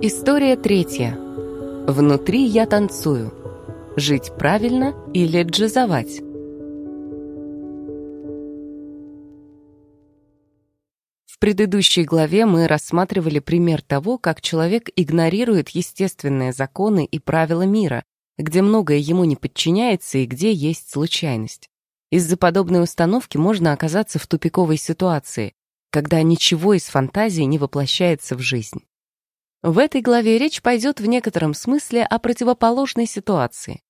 История третья. Внутри я танцую. Жить правильно или джазовать? В предыдущей главе мы рассматривали пример того, как человек игнорирует естественные законы и правила мира, где многое ему не подчиняется и где есть случайность. Из-за подобной установки можно оказаться в тупиковой ситуации, когда ничего из фантазии не воплощается в жизнь. В этой главе речь пойдет в некотором смысле о противоположной ситуации.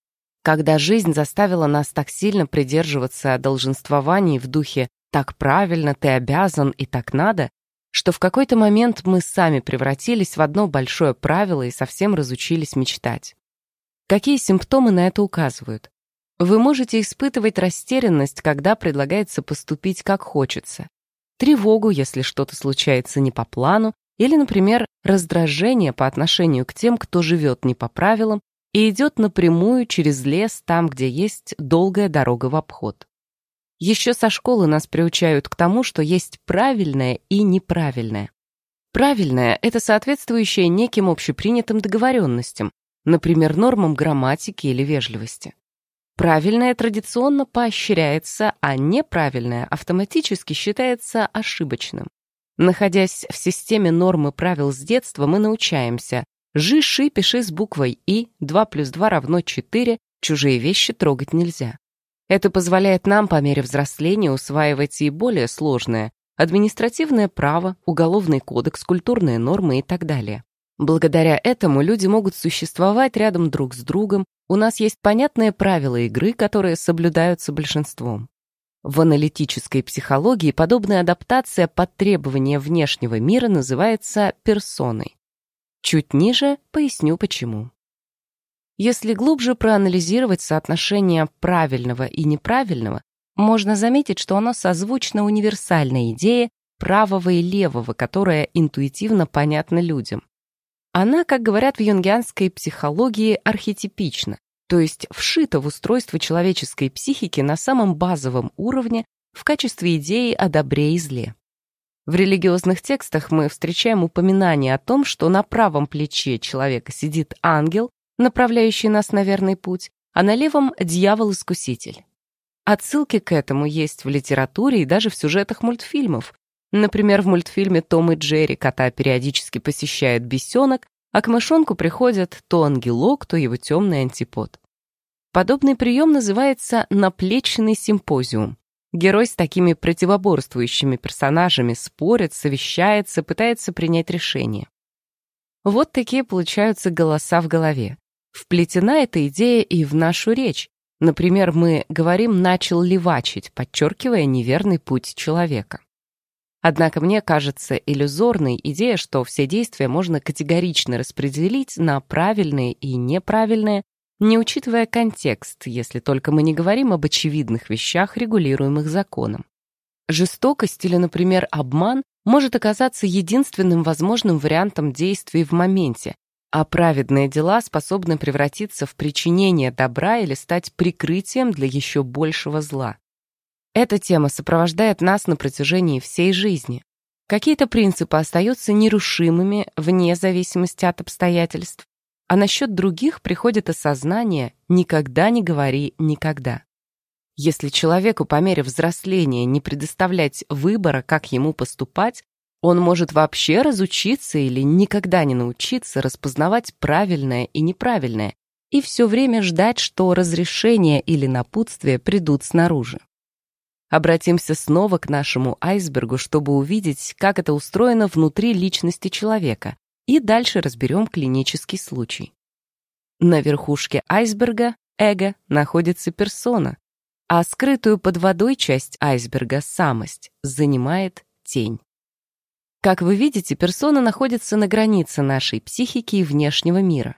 Когда жизнь заставила нас так сильно придерживаться долженствований в духе «так правильно, ты обязан и так надо», что в какой-то момент мы сами превратились в одно большое правило и совсем разучились мечтать. Какие симптомы на это указывают? Вы можете испытывать растерянность, когда предлагается поступить как хочется, тревогу, если что-то случается не по плану, или, например, раздражение по отношению к тем, кто живет не по правилам и идет напрямую через лес там, где есть долгая дорога в обход. Еще со школы нас приучают к тому, что есть правильное и неправильное. Правильное — это соответствующее неким общепринятым договоренностям, например, нормам грамматики или вежливости. Правильное традиционно поощряется, а неправильное автоматически считается ошибочным. Находясь в системе норм и правил с детства, мы научаемся «жи-ши» пиши с буквой «и», 2 плюс 2 равно 4, чужие вещи трогать нельзя. Это позволяет нам по мере взросления усваивать и более сложное – административное право, уголовный кодекс, культурные нормы и так далее. Благодаря этому люди могут существовать рядом друг с другом, у нас есть понятные правила игры, которые соблюдаются большинством. В аналитической психологии подобная адаптация под требования внешнего мира называется персоной. Чуть ниже поясню почему. Если глубже проанализировать соотношение правильного и неправильного, можно заметить, что оно созвучно универсальной идее правого и левого, которая интуитивно понятна людям. Она, как говорят в юнгианской психологии, архетипична, то есть вшита в устройство человеческой психики на самом базовом уровне в качестве идеи о добре и зле. В религиозных текстах мы встречаем упоминание о том, что на правом плече человека сидит ангел, направляющий нас на верный путь, а на левом — дьявол-искуситель. Отсылки к этому есть в литературе и даже в сюжетах мультфильмов. Например, в мультфильме «Том и Джерри» кота периодически посещает бесенок, а к мышонку приходят то ангелок, то его темный антипод. Подобный прием называется «наплечный симпозиум». Герой с такими противоборствующими персонажами спорит, совещается, пытается принять решение. Вот такие получаются голоса в голове. Вплетена эта идея и в нашу речь. Например, мы говорим «начал левачить», подчеркивая неверный путь человека. Однако мне кажется иллюзорной идея, что все действия можно категорично распределить на правильные и неправильные, не учитывая контекст, если только мы не говорим об очевидных вещах, регулируемых законом. Жестокость или, например, обман может оказаться единственным возможным вариантом действий в моменте, а праведные дела способны превратиться в причинение добра или стать прикрытием для еще большего зла. Эта тема сопровождает нас на протяжении всей жизни. Какие-то принципы остаются нерушимыми вне зависимости от обстоятельств, а насчет других приходит осознание «никогда не говори никогда». Если человеку по мере взросления не предоставлять выбора, как ему поступать, он может вообще разучиться или никогда не научиться распознавать правильное и неправильное и все время ждать, что разрешение или напутствие придут снаружи. Обратимся снова к нашему айсбергу, чтобы увидеть, как это устроено внутри личности человека, и дальше разберем клинический случай. На верхушке айсберга, эго, находится персона, а скрытую под водой часть айсберга, самость, занимает тень. Как вы видите, персона находится на границе нашей психики и внешнего мира.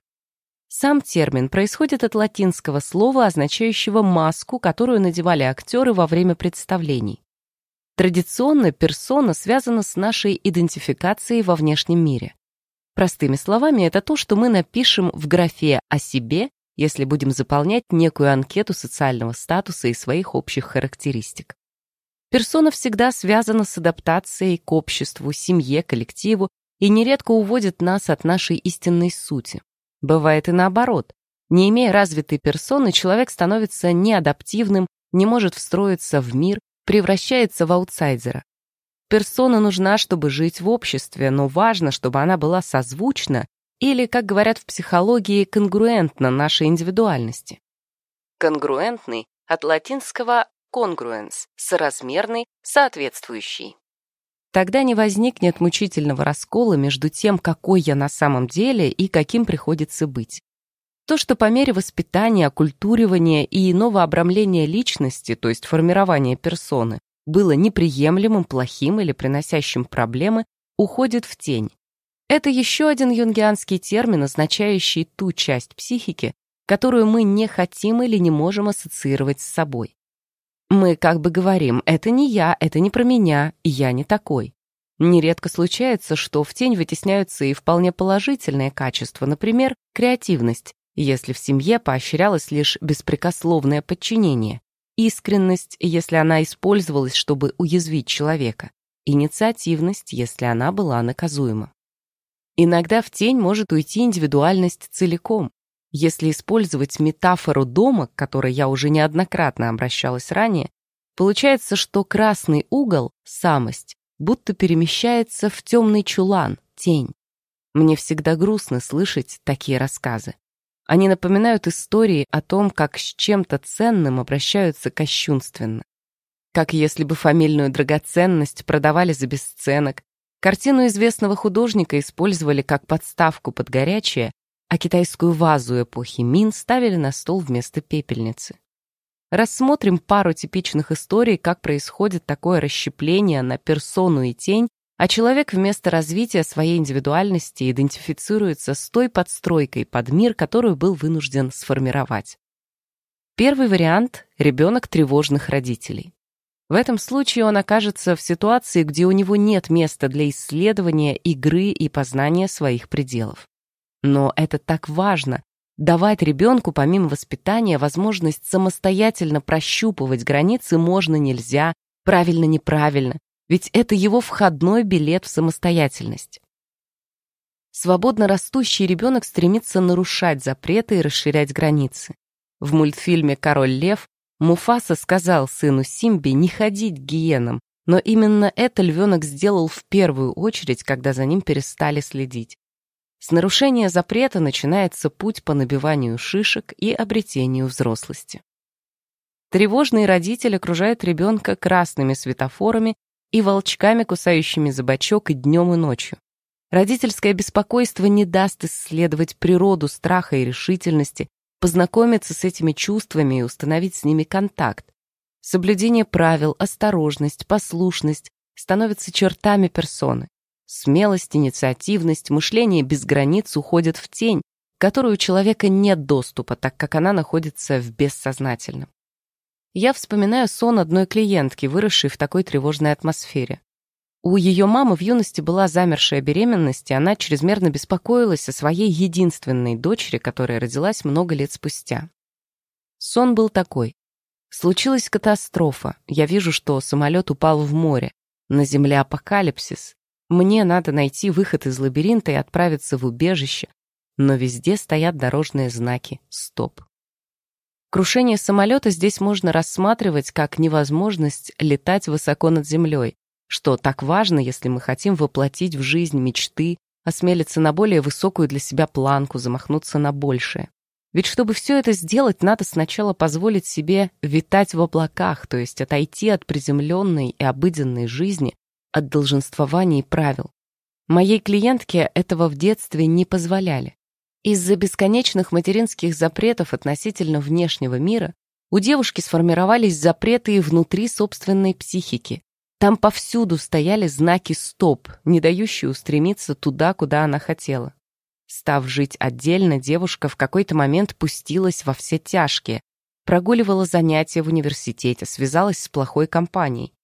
Сам термин происходит от латинского слова, означающего маску, которую надевали актеры во время представлений. Традиционно персона связана с нашей идентификацией во внешнем мире. Простыми словами, это то, что мы напишем в графе «о себе», если будем заполнять некую анкету социального статуса и своих общих характеристик. Персона всегда связана с адаптацией к обществу, семье, коллективу, и нередко уводит нас от нашей истинной сути. Бывает и наоборот. Не имея развитой персоны, человек становится неадаптивным, не может встроиться в мир, превращается в аутсайдера. Персона нужна, чтобы жить в обществе, но важно, чтобы она была созвучна или, как говорят в психологии, конгруентна нашей индивидуальности. Конгруентный от латинского congruens – соразмерный, соответствующий. Тогда не возникнет мучительного раскола между тем, какой я на самом деле и каким приходится быть. То, что по мере воспитания, оккультуривания и иного обрамления личности, то есть формирования персоны, было неприемлемым, плохим или приносящим проблемы, уходит в тень. Это еще один юнгианский термин, означающий ту часть психики, которую мы не хотим или не можем ассоциировать с собой. Мы как бы говорим «это не я, это не про меня, я не такой». Нередко случается, что в тень вытесняются и вполне положительные качества, например, креативность, если в семье поощрялось лишь беспрекословное подчинение, искренность, если она использовалась, чтобы уязвить человека, инициативность, если она была наказуема. Иногда в тень может уйти индивидуальность целиком. Если использовать метафору дома, к которой я уже неоднократно обращалась ранее, получается, что красный угол, самость, будто перемещается в темный чулан, тень. Мне всегда грустно слышать такие рассказы. Они напоминают истории о том, как с чем-то ценным обращаются кощунственно. Как если бы фамильную драгоценность продавали за бесценок, картину известного художника использовали как подставку под горячее, а китайскую вазу эпохи Мин ставили на стол вместо пепельницы. Рассмотрим пару типичных историй, как происходит такое расщепление на персону и тень а человек вместо развития своей индивидуальности идентифицируется с той подстройкой под мир, которую был вынужден сформировать. Первый вариант – ребенок тревожных родителей. В этом случае он окажется в ситуации, где у него нет места для исследования, игры и познания своих пределов. Но это так важно – давать ребенку помимо воспитания возможность самостоятельно прощупывать границы можно-нельзя, правильно-неправильно, ведь это его входной билет в самостоятельность. Свободно растущий ребенок стремится нарушать запреты и расширять границы. В мультфильме «Король лев» Муфаса сказал сыну Симби не ходить к гиенам, но именно это львенок сделал в первую очередь, когда за ним перестали следить. С нарушения запрета начинается путь по набиванию шишек и обретению взрослости. Тревожный родитель окружает ребенка красными светофорами и волчками, кусающими за бочок и днем, и ночью. Родительское беспокойство не даст исследовать природу страха и решительности, познакомиться с этими чувствами и установить с ними контакт. Соблюдение правил, осторожность, послушность становятся чертами персоны. Смелость, инициативность, мышление без границ уходят в тень, к которой у человека нет доступа, так как она находится в бессознательном. Я вспоминаю сон одной клиентки, выросшей в такой тревожной атмосфере. У ее мамы в юности была замершая беременность, и она чрезмерно беспокоилась о своей единственной дочери, которая родилась много лет спустя. Сон был такой. Случилась катастрофа. Я вижу, что самолет упал в море. На земле апокалипсис. Мне надо найти выход из лабиринта и отправиться в убежище. Но везде стоят дорожные знаки «Стоп». Крушение самолета здесь можно рассматривать как невозможность летать высоко над землей, что так важно, если мы хотим воплотить в жизнь мечты, осмелиться на более высокую для себя планку, замахнуться на большее. Ведь чтобы все это сделать, надо сначала позволить себе витать в облаках, то есть отойти от приземленной и обыденной жизни, от долженствования и правил. Моей клиентке этого в детстве не позволяли. Из-за бесконечных материнских запретов относительно внешнего мира у девушки сформировались запреты и внутри собственной психики. Там повсюду стояли знаки «стоп», не дающие устремиться туда, куда она хотела. Став жить отдельно, девушка в какой-то момент пустилась во все тяжкие, прогуливала занятия в университете, связалась с плохой компанией.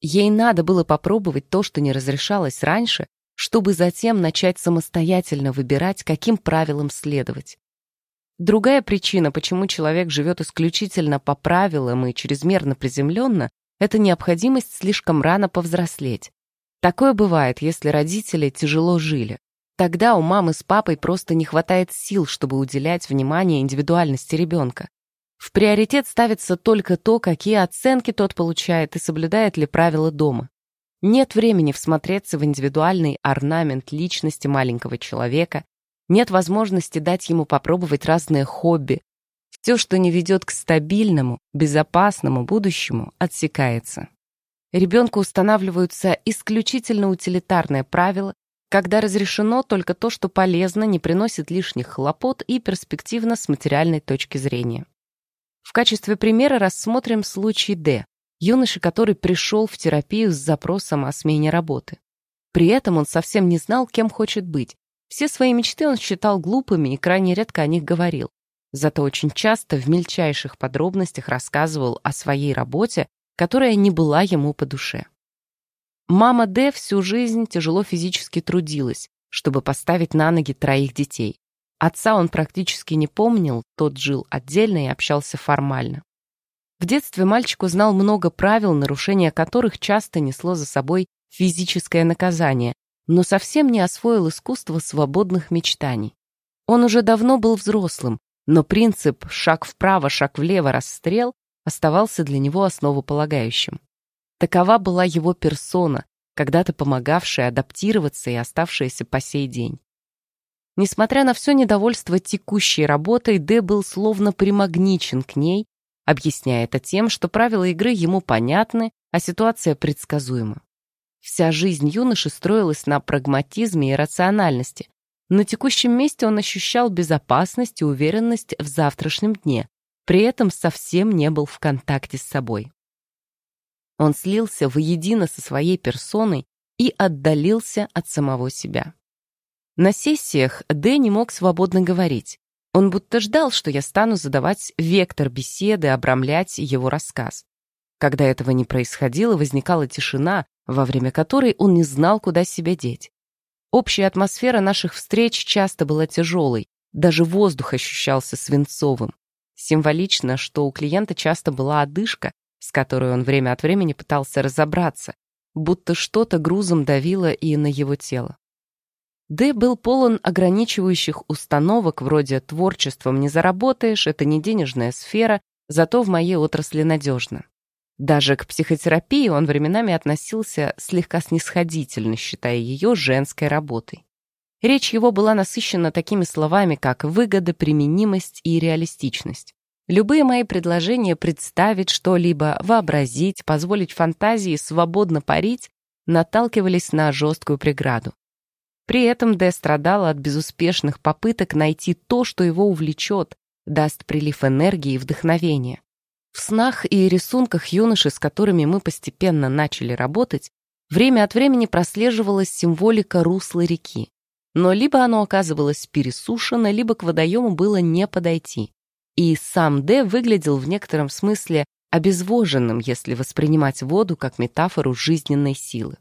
Ей надо было попробовать то, что не разрешалось раньше, чтобы затем начать самостоятельно выбирать, каким правилам следовать. Другая причина, почему человек живет исключительно по правилам и чрезмерно приземленно, это необходимость слишком рано повзрослеть. Такое бывает, если родители тяжело жили. Тогда у мамы с папой просто не хватает сил, чтобы уделять внимание индивидуальности ребенка. В приоритет ставится только то, какие оценки тот получает и соблюдает ли правила дома. Нет времени всмотреться в индивидуальный орнамент личности маленького человека, нет возможности дать ему попробовать разные хобби. Все, что не ведет к стабильному, безопасному будущему, отсекается. Ребенку устанавливаются исключительно утилитарные правила, когда разрешено только то, что полезно, не приносит лишних хлопот и перспективно с материальной точки зрения. В качестве примера рассмотрим случай Д, юноши, который пришел в терапию с запросом о смене работы. При этом он совсем не знал, кем хочет быть. Все свои мечты он считал глупыми и крайне редко о них говорил. Зато очень часто в мельчайших подробностях рассказывал о своей работе, которая не была ему по душе. Мама Д всю жизнь тяжело физически трудилась, чтобы поставить на ноги троих детей. Отца он практически не помнил, тот жил отдельно и общался формально. В детстве мальчик узнал много правил, нарушение которых часто несло за собой физическое наказание, но совсем не освоил искусство свободных мечтаний. Он уже давно был взрослым, но принцип «шаг вправо, шаг влево, расстрел» оставался для него основополагающим. Такова была его персона, когда-то помогавшая адаптироваться и оставшаяся по сей день. Несмотря на все недовольство текущей работой, Д был словно примагничен к ней, объясняя это тем, что правила игры ему понятны, а ситуация предсказуема. Вся жизнь юноши строилась на прагматизме и рациональности. На текущем месте он ощущал безопасность и уверенность в завтрашнем дне, при этом совсем не был в контакте с собой. Он слился воедино со своей персоной и отдалился от самого себя. На сессиях Дэ мог свободно говорить. Он будто ждал, что я стану задавать вектор беседы, обрамлять его рассказ. Когда этого не происходило, возникала тишина, во время которой он не знал, куда себя деть. Общая атмосфера наших встреч часто была тяжелой, даже воздух ощущался свинцовым. Символично, что у клиента часто была одышка, с которой он время от времени пытался разобраться, будто что-то грузом давило и на его тело. Д был полон ограничивающих установок вроде «творчеством не заработаешь, это не денежная сфера, зато в моей отрасли надежно». Даже к психотерапии он временами относился слегка снисходительно, считая ее женской работой. Речь его была насыщена такими словами, как выгода, применимость и реалистичность. Любые мои предложения представить что-либо, вообразить, позволить фантазии свободно парить, наталкивались на жесткую преграду. При этом Д страдал от безуспешных попыток найти то, что его увлечет, даст прилив энергии и вдохновения. В снах и рисунках юноши, с которыми мы постепенно начали работать, время от времени прослеживалась символика русла реки. Но либо оно оказывалось пересушено, либо к водоему было не подойти и сам Д выглядел в некотором смысле обезвоженным, если воспринимать воду как метафору жизненной силы.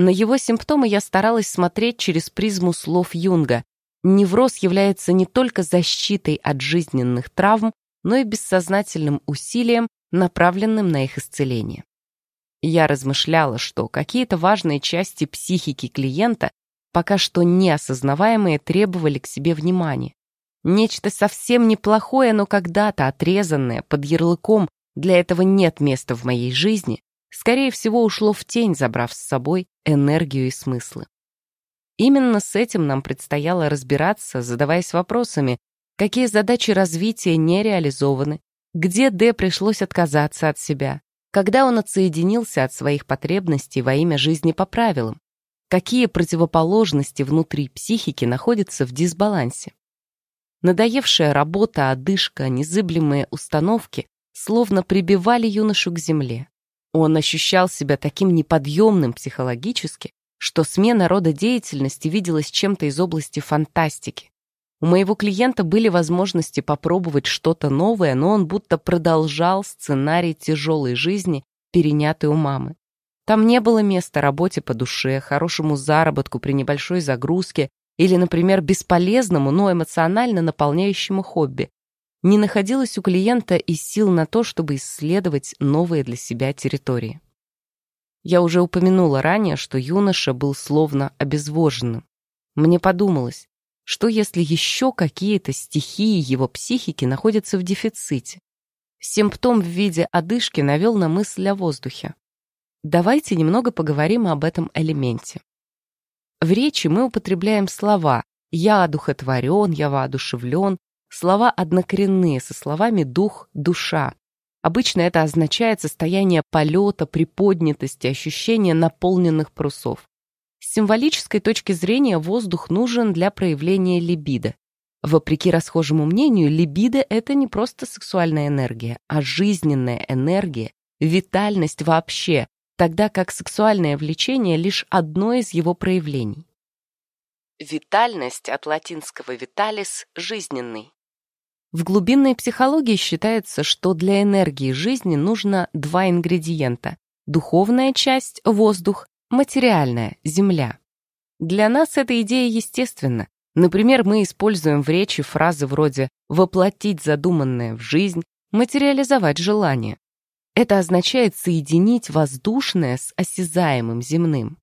На его симптомы я старалась смотреть через призму слов Юнга. Невроз является не только защитой от жизненных травм, но и бессознательным усилием, направленным на их исцеление. Я размышляла, что какие-то важные части психики клиента, пока что неосознаваемые, требовали к себе внимания. Нечто совсем неплохое, но когда-то отрезанное, под ярлыком «для этого нет места в моей жизни», скорее всего, ушло в тень, забрав с собой энергию и смыслы. Именно с этим нам предстояло разбираться, задаваясь вопросами, какие задачи развития не реализованы, где Д пришлось отказаться от себя, когда он отсоединился от своих потребностей во имя жизни по правилам, какие противоположности внутри психики находятся в дисбалансе. Надоевшая работа, одышка, незыблемые установки словно прибивали юношу к земле. Он ощущал себя таким неподъемным психологически, что смена рода деятельности виделась чем-то из области фантастики. У моего клиента были возможности попробовать что-то новое, но он будто продолжал сценарий тяжелой жизни, перенятый у мамы. Там не было места работе по душе, хорошему заработку при небольшой загрузке или, например, бесполезному, но эмоционально наполняющему хобби, не находилось у клиента и сил на то, чтобы исследовать новые для себя территории. Я уже упомянула ранее, что юноша был словно обезвоженным. Мне подумалось, что если еще какие-то стихии его психики находятся в дефиците? Симптом в виде одышки навел на мысль о воздухе. Давайте немного поговорим об этом элементе. В речи мы употребляем слова «я одухотворен», «я воодушевлен», слова однокоренные со словами «дух», «душа». Обычно это означает состояние полета, приподнятости, ощущение наполненных парусов. С символической точки зрения воздух нужен для проявления либидо. Вопреки расхожему мнению, либидо — это не просто сексуальная энергия, а жизненная энергия, витальность вообще, тогда как сексуальное влечение — лишь одно из его проявлений. Витальность от латинского «vitalis» — жизненный. В глубинной психологии считается, что для энергии жизни нужно два ингредиента — духовная часть — воздух, материальная — земля. Для нас эта идея естественна. Например, мы используем в речи фразы вроде «воплотить задуманное в жизнь», «материализовать желание». Это означает соединить воздушное с осязаемым земным.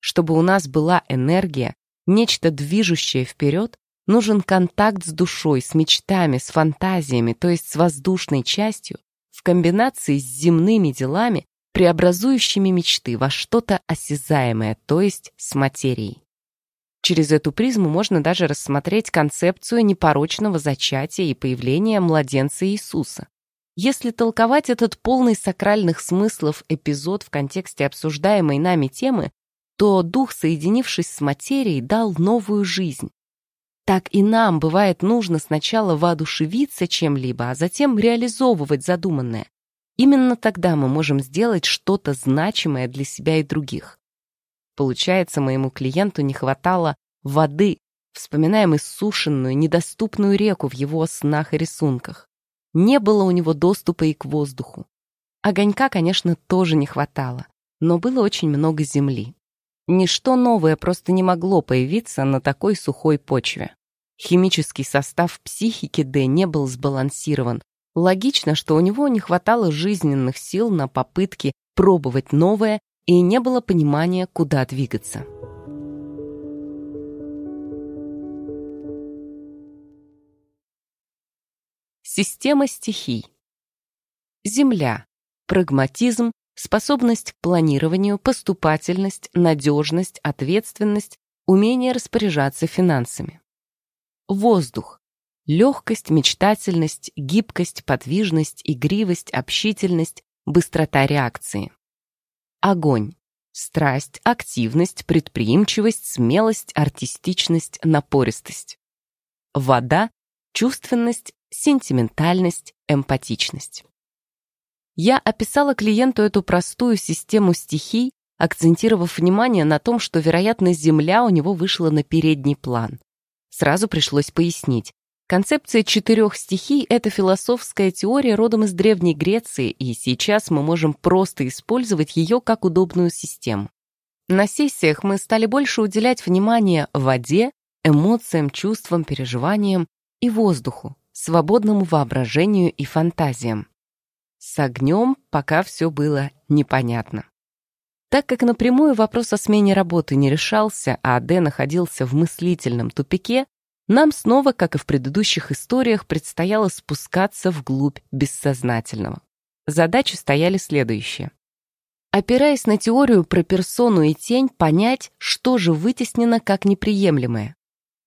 Чтобы у нас была энергия, нечто движущее вперед, Нужен контакт с душой, с мечтами, с фантазиями, то есть с воздушной частью, в комбинации с земными делами, преобразующими мечты во что-то осязаемое, то есть с материей. Через эту призму можно даже рассмотреть концепцию непорочного зачатия и появления младенца Иисуса. Если толковать этот полный сакральных смыслов эпизод в контексте обсуждаемой нами темы, то дух, соединившись с материей, дал новую жизнь, так и нам бывает нужно сначала воодушевиться чем-либо, а затем реализовывать задуманное. Именно тогда мы можем сделать что-то значимое для себя и других. Получается, моему клиенту не хватало воды, вспоминаем иссушенную, недоступную реку в его снах и рисунках. Не было у него доступа и к воздуху. Огонька, конечно, тоже не хватало, но было очень много земли. Ничто новое просто не могло появиться на такой сухой почве. Химический состав психики Д не был сбалансирован. Логично, что у него не хватало жизненных сил на попытки пробовать новое и не было понимания, куда двигаться. Система стихий. Земля. Прагматизм, способность к планированию, поступательность, надежность, ответственность, умение распоряжаться финансами. Воздух. Легкость, мечтательность, гибкость, подвижность, игривость, общительность, быстрота реакции. Огонь. Страсть, активность, предприимчивость, смелость, артистичность, напористость. Вода. Чувственность, сентиментальность, эмпатичность. Я описала клиенту эту простую систему стихий, акцентировав внимание на том, что, вероятно, Земля у него вышла на передний план. Сразу пришлось пояснить. Концепция четырех стихий — это философская теория родом из Древней Греции, и сейчас мы можем просто использовать ее как удобную систему. На сессиях мы стали больше уделять внимание воде, эмоциям, чувствам, переживаниям и воздуху, свободному воображению и фантазиям. С огнем пока все было непонятно. Так как напрямую вопрос о смене работы не решался, а Д находился в мыслительном тупике, нам снова, как и в предыдущих историях, предстояло спускаться вглубь бессознательного. Задачи стояли следующие. Опираясь на теорию про персону и тень, понять, что же вытеснено как неприемлемое.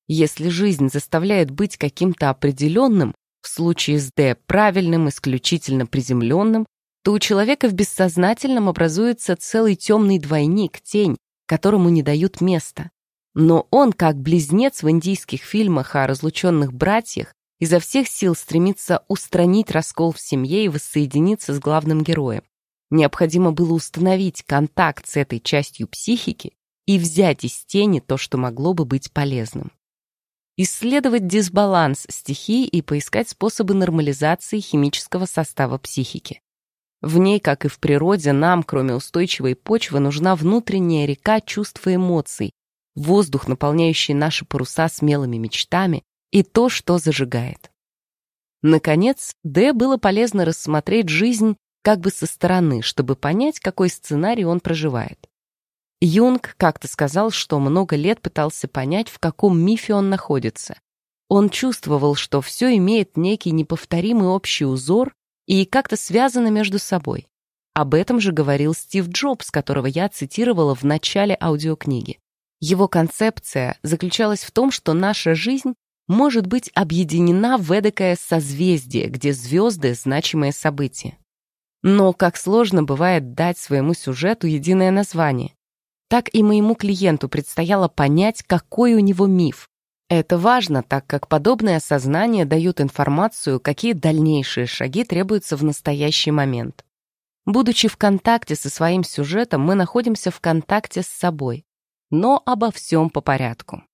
Если жизнь заставляет быть каким-то определенным, в случае с Д правильным, исключительно приземленным, то у человека в бессознательном образуется целый темный двойник, тень, которому не дают места. Но он, как близнец в индийских фильмах о разлученных братьях, изо всех сил стремится устранить раскол в семье и воссоединиться с главным героем. Необходимо было установить контакт с этой частью психики и взять из тени то, что могло бы быть полезным. Исследовать дисбаланс стихий и поискать способы нормализации химического состава психики. В ней, как и в природе, нам, кроме устойчивой почвы, нужна внутренняя река чувств и эмоций, воздух, наполняющий наши паруса смелыми мечтами, и то, что зажигает. Наконец, Д было полезно рассмотреть жизнь как бы со стороны, чтобы понять, какой сценарий он проживает. Юнг как-то сказал, что много лет пытался понять, в каком мифе он находится. Он чувствовал, что все имеет некий неповторимый общий узор и как-то связано между собой. Об этом же говорил Стив Джобс, которого я цитировала в начале аудиокниги. Его концепция заключалась в том, что наша жизнь может быть объединена в эдакое созвездие, где звезды — значимые события. Но как сложно бывает дать своему сюжету единое название. Так и моему клиенту предстояло понять, какой у него миф. Это важно, так как подобные осознания дают информацию, какие дальнейшие шаги требуются в настоящий момент. Будучи в контакте со своим сюжетом, мы находимся в контакте с собой. Но обо всем по порядку.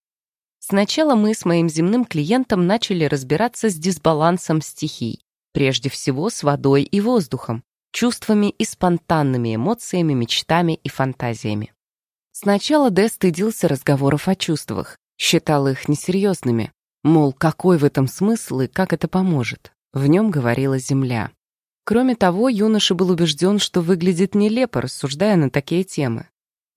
Сначала мы с моим земным клиентом начали разбираться с дисбалансом стихий, прежде всего с водой и воздухом, чувствами и спонтанными эмоциями, мечтами и фантазиями. Сначала Дэ стыдился разговоров о чувствах, считал их несерьезными, мол, какой в этом смысл и как это поможет. В нем говорила Земля. Кроме того, юноша был убежден, что выглядит нелепо, рассуждая на такие темы.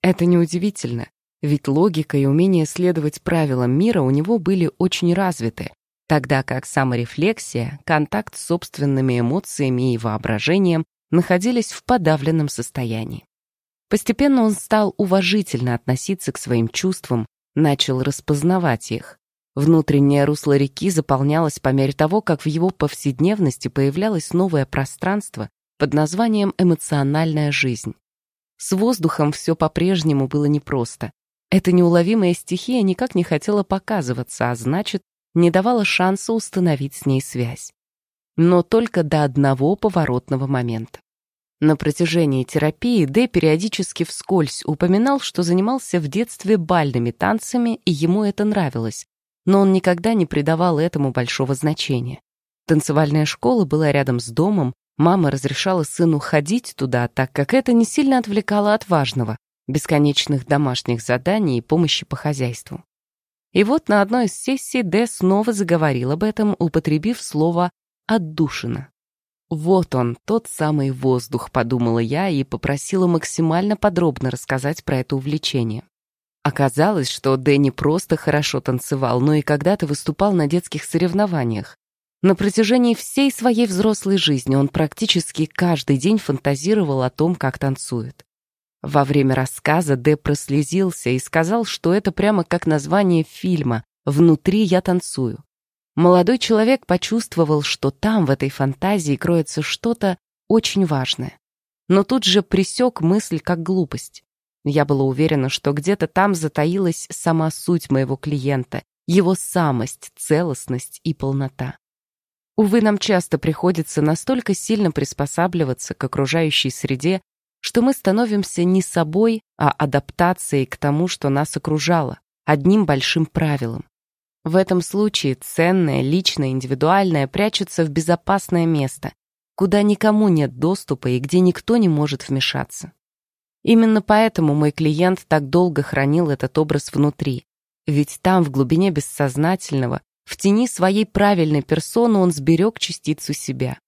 Это неудивительно, ведь логика и умение следовать правилам мира у него были очень развиты, тогда как саморефлексия, контакт с собственными эмоциями и воображением находились в подавленном состоянии. Постепенно он стал уважительно относиться к своим чувствам, начал распознавать их. Внутреннее русло реки заполнялось по мере того, как в его повседневности появлялось новое пространство под названием «эмоциональная жизнь». С воздухом все по-прежнему было непросто. Эта неуловимая стихия никак не хотела показываться, а значит, не давала шанса установить с ней связь. Но только до одного поворотного момента. На протяжении терапии Д периодически вскользь упоминал, что занимался в детстве бальными танцами, и ему это нравилось, но он никогда не придавал этому большого значения. Танцевальная школа была рядом с домом, мама разрешала сыну ходить туда, так как это не сильно отвлекало от важного, бесконечных домашних заданий и помощи по хозяйству. И вот на одной из сессий Д снова заговорил об этом, употребив слово «отдушина». «Вот он, тот самый воздух», — подумала я и попросила максимально подробно рассказать про это увлечение. Оказалось, что Дэнни просто хорошо танцевал, но и когда-то выступал на детских соревнованиях. На протяжении всей своей взрослой жизни он практически каждый день фантазировал о том, как танцует. Во время рассказа Дэ прослезился и сказал, что это прямо как название фильма «Внутри я танцую». Молодой человек почувствовал, что там, в этой фантазии, кроется что-то очень важное. Но тут же присек мысль как глупость. Я была уверена, что где-то там затаилась сама суть моего клиента, его самость, целостность и полнота. Увы, нам часто приходится настолько сильно приспосабливаться к окружающей среде, что мы становимся не собой, а адаптацией к тому, что нас окружало, одним большим правилом. В этом случае ценное, личное, индивидуальное прячется в безопасное место, куда никому нет доступа и где никто не может вмешаться. Именно поэтому мой клиент так долго хранил этот образ внутри. Ведь там, в глубине бессознательного, в тени своей правильной персоны он сберег частицу себя.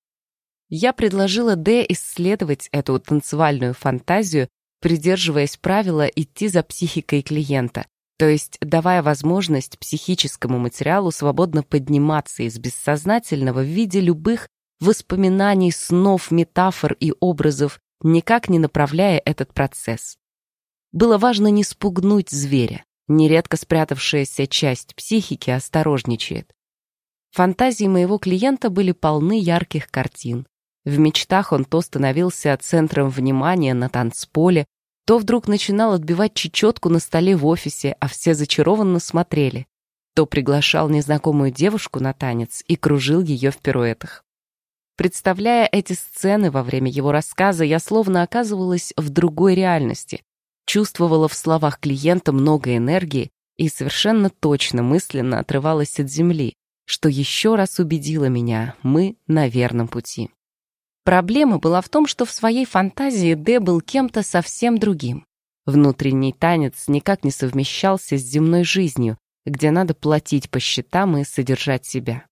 Я предложила Д исследовать эту танцевальную фантазию, придерживаясь правила идти за психикой клиента, то есть давая возможность психическому материалу свободно подниматься из бессознательного в виде любых воспоминаний, снов, метафор и образов, никак не направляя этот процесс. Было важно не спугнуть зверя. Нередко спрятавшаяся часть психики осторожничает. Фантазии моего клиента были полны ярких картин. В мечтах он то становился центром внимания на танцполе, то вдруг начинал отбивать чечетку на столе в офисе, а все зачарованно смотрели, то приглашал незнакомую девушку на танец и кружил ее в пируэтах. Представляя эти сцены во время его рассказа, я словно оказывалась в другой реальности, чувствовала в словах клиента много энергии и совершенно точно мысленно отрывалась от земли, что еще раз убедило меня, мы на верном пути. Проблема была в том, что в своей фантазии Д был кем-то совсем другим. Внутренний танец никак не совмещался с земной жизнью, где надо платить по счетам и содержать себя.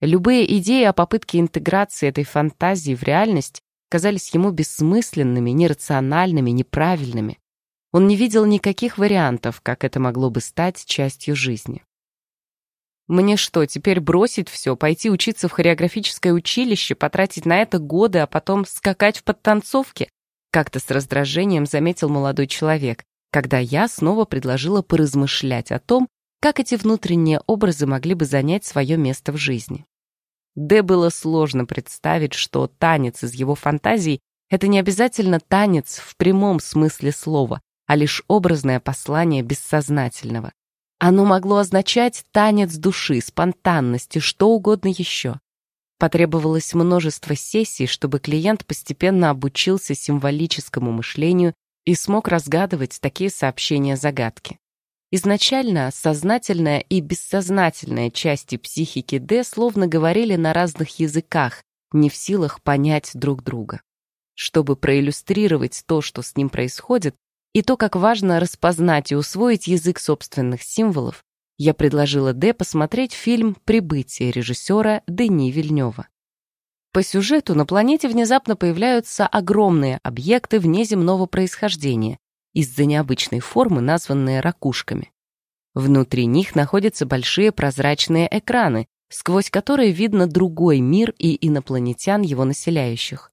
Любые идеи о попытке интеграции этой фантазии в реальность казались ему бессмысленными, нерациональными, неправильными. Он не видел никаких вариантов, как это могло бы стать частью жизни. Мне что, теперь бросить все, пойти учиться в хореографическое училище, потратить на это годы, а потом скакать в подтанцовке? Как-то с раздражением заметил молодой человек, когда я снова предложила поразмышлять о том, как эти внутренние образы могли бы занять свое место в жизни. Д было сложно представить, что танец из его фантазий — это не обязательно танец в прямом смысле слова, а лишь образное послание бессознательного. Оно могло означать танец души, спонтанности, что угодно еще. Потребовалось множество сессий, чтобы клиент постепенно обучился символическому мышлению и смог разгадывать такие сообщения-загадки. Изначально сознательная и бессознательная части психики Д словно говорили на разных языках, не в силах понять друг друга. Чтобы проиллюстрировать то, что с ним происходит, и то, как важно распознать и усвоить язык собственных символов, я предложила Д посмотреть фильм «Прибытие» режиссера Дени Вильнева. По сюжету на планете внезапно появляются огромные объекты внеземного происхождения, из-за необычной формы, названные ракушками. Внутри них находятся большие прозрачные экраны, сквозь которые видно другой мир и инопланетян, его населяющих.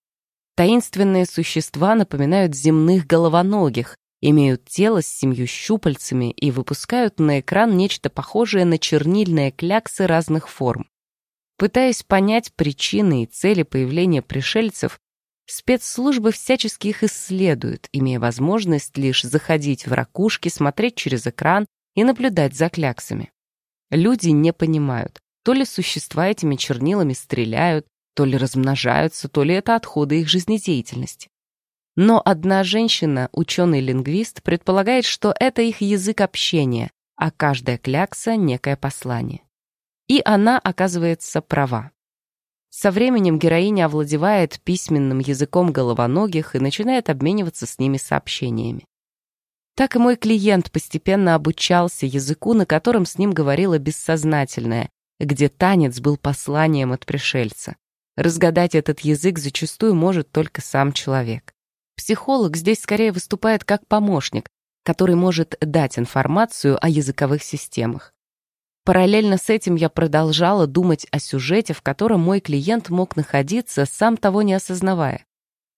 Таинственные существа напоминают земных головоногих, имеют тело с семью щупальцами и выпускают на экран нечто похожее на чернильные кляксы разных форм. Пытаясь понять причины и цели появления пришельцев, спецслужбы всячески их исследуют, имея возможность лишь заходить в ракушки, смотреть через экран и наблюдать за кляксами. Люди не понимают, то ли существа этими чернилами стреляют, то ли размножаются, то ли это отходы их жизнедеятельности. Но одна женщина, ученый-лингвист, предполагает, что это их язык общения, а каждая клякса — некое послание. И она, оказывается, права. Со временем героиня овладевает письменным языком головоногих и начинает обмениваться с ними сообщениями. Так и мой клиент постепенно обучался языку, на котором с ним говорила бессознательное, где танец был посланием от пришельца. Разгадать этот язык зачастую может только сам человек. Психолог здесь скорее выступает как помощник, который может дать информацию о языковых системах. Параллельно с этим я продолжала думать о сюжете, в котором мой клиент мог находиться, сам того не осознавая.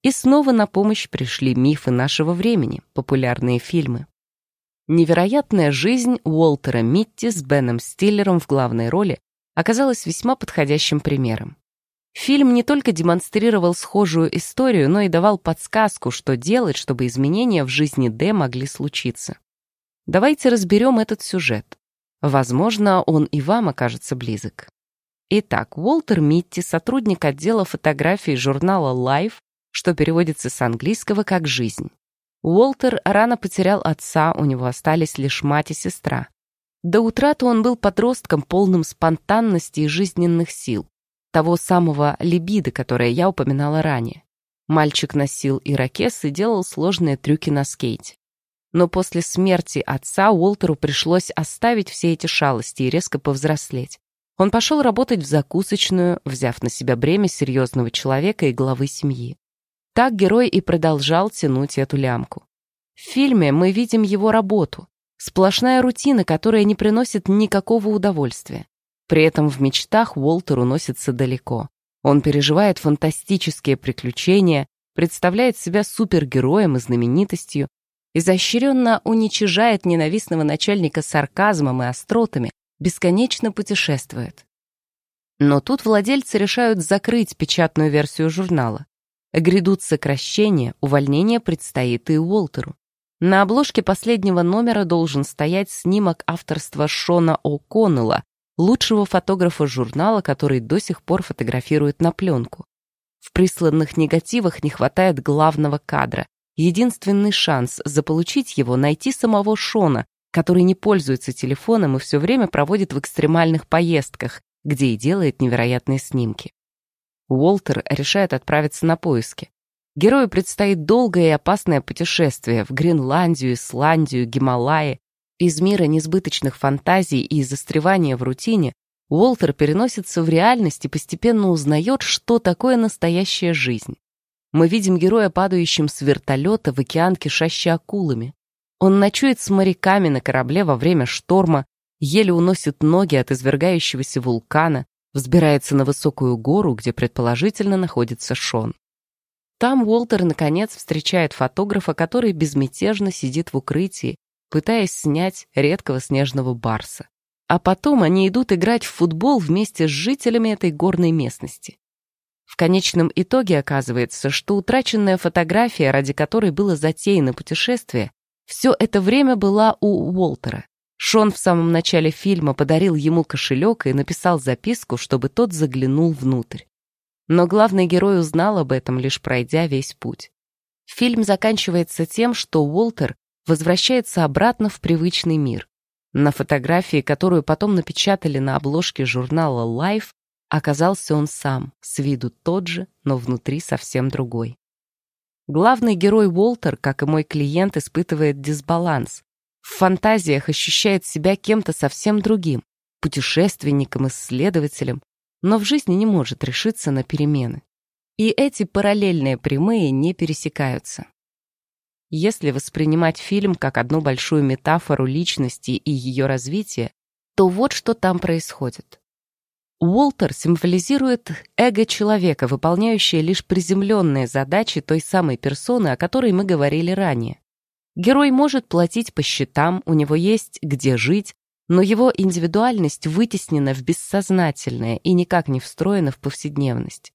И снова на помощь пришли мифы нашего времени, популярные фильмы. Невероятная жизнь Уолтера Митти с Беном Стиллером в главной роли оказалась весьма подходящим примером. Фильм не только демонстрировал схожую историю, но и давал подсказку, что делать, чтобы изменения в жизни Д могли случиться. Давайте разберем этот сюжет. Возможно, он и вам окажется близок. Итак, Уолтер Митти, сотрудник отдела фотографий журнала Life, что переводится с английского как «жизнь». Уолтер рано потерял отца, у него остались лишь мать и сестра. До утраты он был подростком, полным спонтанности и жизненных сил того самого либидо, которое я упоминала ранее. Мальчик носил ирокез и делал сложные трюки на скейте. Но после смерти отца Уолтеру пришлось оставить все эти шалости и резко повзрослеть. Он пошел работать в закусочную, взяв на себя бремя серьезного человека и главы семьи. Так герой и продолжал тянуть эту лямку. В фильме мы видим его работу. Сплошная рутина, которая не приносит никакого удовольствия. При этом в мечтах Уолтер уносится далеко. Он переживает фантастические приключения, представляет себя супергероем и знаменитостью, изощренно уничижает ненавистного начальника сарказмом и остротами, бесконечно путешествует. Но тут владельцы решают закрыть печатную версию журнала. Грядут сокращения, увольнение предстоит и Уолтеру. На обложке последнего номера должен стоять снимок авторства Шона О'Коннелла лучшего фотографа журнала, который до сих пор фотографирует на пленку. В присланных негативах не хватает главного кадра. Единственный шанс заполучить его — найти самого Шона, который не пользуется телефоном и все время проводит в экстремальных поездках, где и делает невероятные снимки. Уолтер решает отправиться на поиски. Герою предстоит долгое и опасное путешествие в Гренландию, Исландию, Гималаи, из мира несбыточных фантазий и застревания в рутине Уолтер переносится в реальность и постепенно узнает, что такое настоящая жизнь. Мы видим героя, падающим с вертолета в океан, кишащий акулами. Он ночует с моряками на корабле во время шторма, еле уносит ноги от извергающегося вулкана, взбирается на высокую гору, где предположительно находится Шон. Там Уолтер, наконец, встречает фотографа, который безмятежно сидит в укрытии, пытаясь снять редкого снежного барса. А потом они идут играть в футбол вместе с жителями этой горной местности. В конечном итоге оказывается, что утраченная фотография, ради которой было затеяно путешествие, все это время была у Уолтера. Шон в самом начале фильма подарил ему кошелек и написал записку, чтобы тот заглянул внутрь. Но главный герой узнал об этом, лишь пройдя весь путь. Фильм заканчивается тем, что Уолтер возвращается обратно в привычный мир. На фотографии, которую потом напечатали на обложке журнала Life, оказался он сам, с виду тот же, но внутри совсем другой. Главный герой Уолтер, как и мой клиент, испытывает дисбаланс. В фантазиях ощущает себя кем-то совсем другим, путешественником, исследователем, но в жизни не может решиться на перемены. И эти параллельные прямые не пересекаются. Если воспринимать фильм как одну большую метафору личности и ее развития, то вот что там происходит. Уолтер символизирует эго человека, выполняющее лишь приземленные задачи той самой персоны, о которой мы говорили ранее. Герой может платить по счетам, у него есть где жить, но его индивидуальность вытеснена в бессознательное и никак не встроена в повседневность.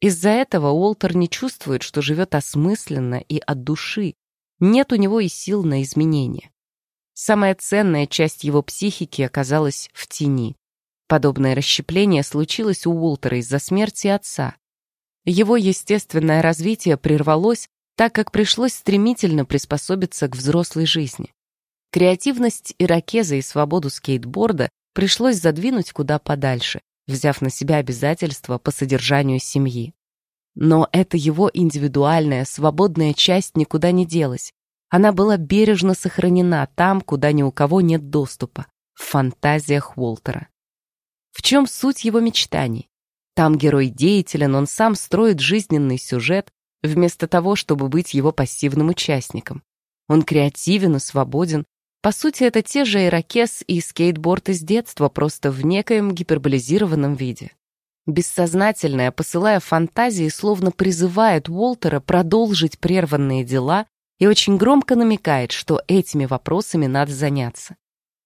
Из-за этого Уолтер не чувствует, что живет осмысленно и от души, нет у него и сил на изменения. Самая ценная часть его психики оказалась в тени. Подобное расщепление случилось у Уолтера из-за смерти отца. Его естественное развитие прервалось, так как пришлось стремительно приспособиться к взрослой жизни. Креативность иракеза и свободу скейтборда пришлось задвинуть куда подальше, взяв на себя обязательства по содержанию семьи. Но эта его индивидуальная, свободная часть никуда не делась. Она была бережно сохранена там, куда ни у кого нет доступа, в фантазиях Уолтера. В чем суть его мечтаний? Там герой деятелен, он сам строит жизненный сюжет, вместо того, чтобы быть его пассивным участником. Он креативен и свободен. По сути, это те же ирокез и скейтборд из детства, просто в некоем гиперболизированном виде. Бессознательное, посылая фантазии, словно призывает Уолтера продолжить прерванные дела и очень громко намекает, что этими вопросами надо заняться.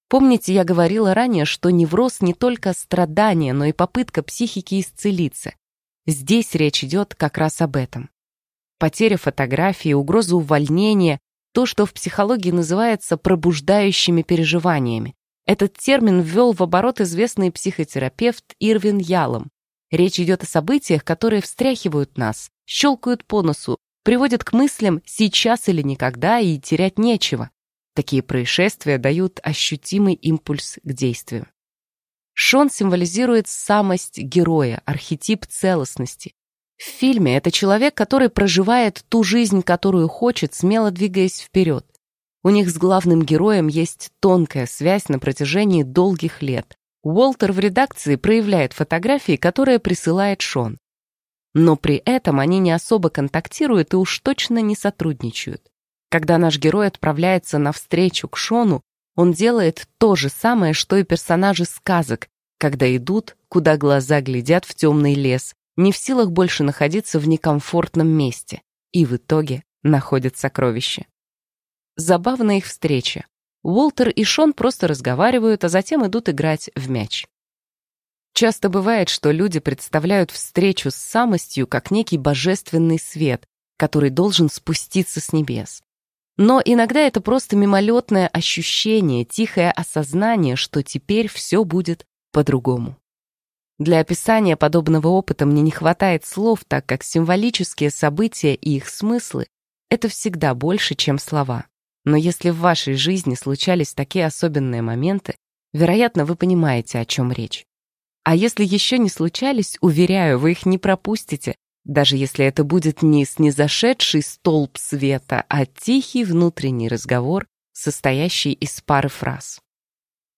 Помните, я говорила ранее, что невроз не только страдание, но и попытка психики исцелиться. Здесь речь идет как раз об этом. Потеря фотографии, угроза увольнения, то, что в психологии называется пробуждающими переживаниями. Этот термин ввел в оборот известный психотерапевт Ирвин Ялом. Речь идет о событиях, которые встряхивают нас, щелкают по носу, приводят к мыслям «сейчас или никогда» и терять нечего. Такие происшествия дают ощутимый импульс к действию. Шон символизирует самость героя, архетип целостности. В фильме это человек, который проживает ту жизнь, которую хочет, смело двигаясь вперед. У них с главным героем есть тонкая связь на протяжении долгих лет. Уолтер в редакции проявляет фотографии, которые присылает Шон. Но при этом они не особо контактируют и уж точно не сотрудничают. Когда наш герой отправляется навстречу к Шону, он делает то же самое, что и персонажи сказок, когда идут, куда глаза глядят в темный лес, не в силах больше находиться в некомфортном месте, и в итоге находят сокровища. Забавная их встреча. Уолтер и Шон просто разговаривают, а затем идут играть в мяч. Часто бывает, что люди представляют встречу с самостью как некий божественный свет, который должен спуститься с небес. Но иногда это просто мимолетное ощущение, тихое осознание, что теперь все будет по-другому. Для описания подобного опыта мне не хватает слов, так как символические события и их смыслы — это всегда больше, чем слова. Но если в вашей жизни случались такие особенные моменты, вероятно, вы понимаете, о чем речь. А если еще не случались, уверяю, вы их не пропустите, даже если это будет не снизошедший столб света, а тихий внутренний разговор, состоящий из пары фраз.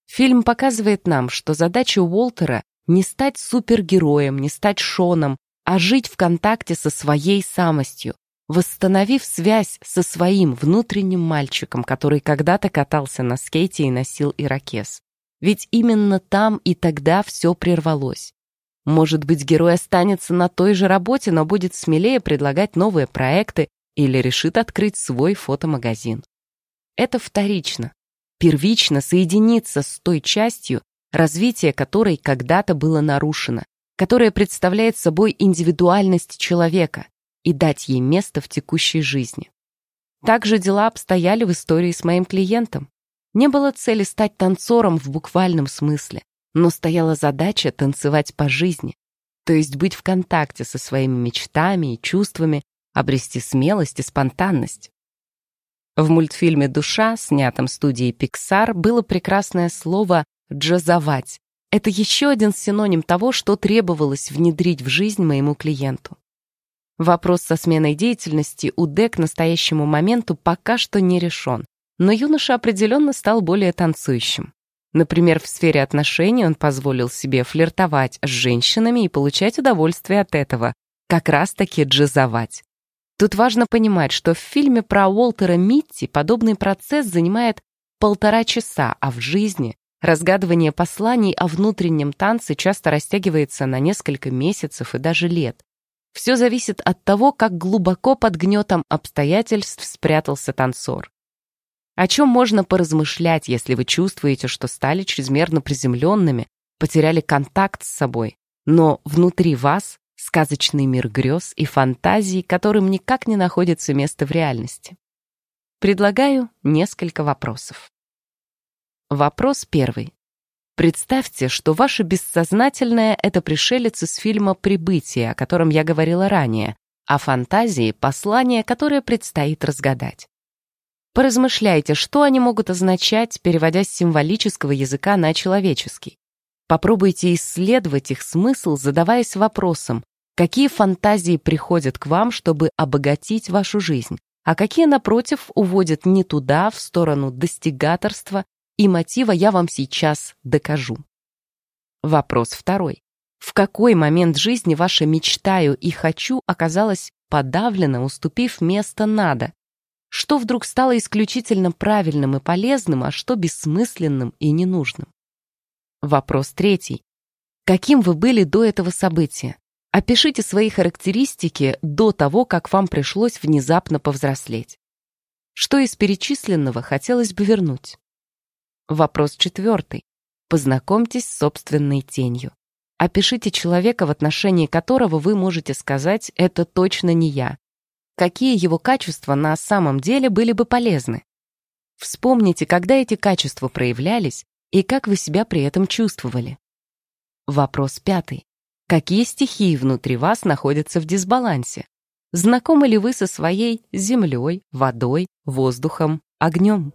Фильм показывает нам, что задача Уолтера не стать супергероем, не стать Шоном, а жить в контакте со своей самостью, восстановив связь со своим внутренним мальчиком, который когда-то катался на скейте и носил ирокез. Ведь именно там и тогда все прервалось. Может быть, герой останется на той же работе, но будет смелее предлагать новые проекты или решит открыть свой фотомагазин. Это вторично. Первично соединиться с той частью, развитие которой когда-то было нарушено, которая представляет собой индивидуальность человека, и дать ей место в текущей жизни. Так же дела обстояли в истории с моим клиентом. Не было цели стать танцором в буквальном смысле, но стояла задача танцевать по жизни, то есть быть в контакте со своими мечтами и чувствами, обрести смелость и спонтанность. В мультфильме «Душа», снятом студией Pixar, было прекрасное слово «джазовать». Это еще один синоним того, что требовалось внедрить в жизнь моему клиенту. Вопрос со сменой деятельности у Д к настоящему моменту пока что не решен, но юноша определенно стал более танцующим. Например, в сфере отношений он позволил себе флиртовать с женщинами и получать удовольствие от этого, как раз-таки джазовать. Тут важно понимать, что в фильме про Уолтера Митти подобный процесс занимает полтора часа, а в жизни разгадывание посланий о внутреннем танце часто растягивается на несколько месяцев и даже лет. Все зависит от того, как глубоко под гнетом обстоятельств спрятался танцор. О чем можно поразмышлять, если вы чувствуете, что стали чрезмерно приземленными, потеряли контакт с собой, но внутри вас сказочный мир грез и фантазий, которым никак не находится место в реальности? Предлагаю несколько вопросов. Вопрос первый. Представьте, что ваше бессознательное — это пришелец из фильма «Прибытие», о котором я говорила ранее, а фантазии — послание, которое предстоит разгадать. Поразмышляйте, что они могут означать, переводя с символического языка на человеческий. Попробуйте исследовать их смысл, задаваясь вопросом, какие фантазии приходят к вам, чтобы обогатить вашу жизнь, а какие, напротив, уводят не туда, в сторону достигаторства и мотива я вам сейчас докажу. Вопрос второй. В какой момент жизни ваше «мечтаю» и «хочу» оказалось подавлено, уступив место «надо»? Что вдруг стало исключительно правильным и полезным, а что бессмысленным и ненужным? Вопрос третий. Каким вы были до этого события? Опишите свои характеристики до того, как вам пришлось внезапно повзрослеть. Что из перечисленного хотелось бы вернуть? Вопрос четвертый. Познакомьтесь с собственной тенью. Опишите человека, в отношении которого вы можете сказать «это точно не я». Какие его качества на самом деле были бы полезны? Вспомните, когда эти качества проявлялись и как вы себя при этом чувствовали. Вопрос пятый. Какие стихии внутри вас находятся в дисбалансе? Знакомы ли вы со своей землей, водой, воздухом, огнем?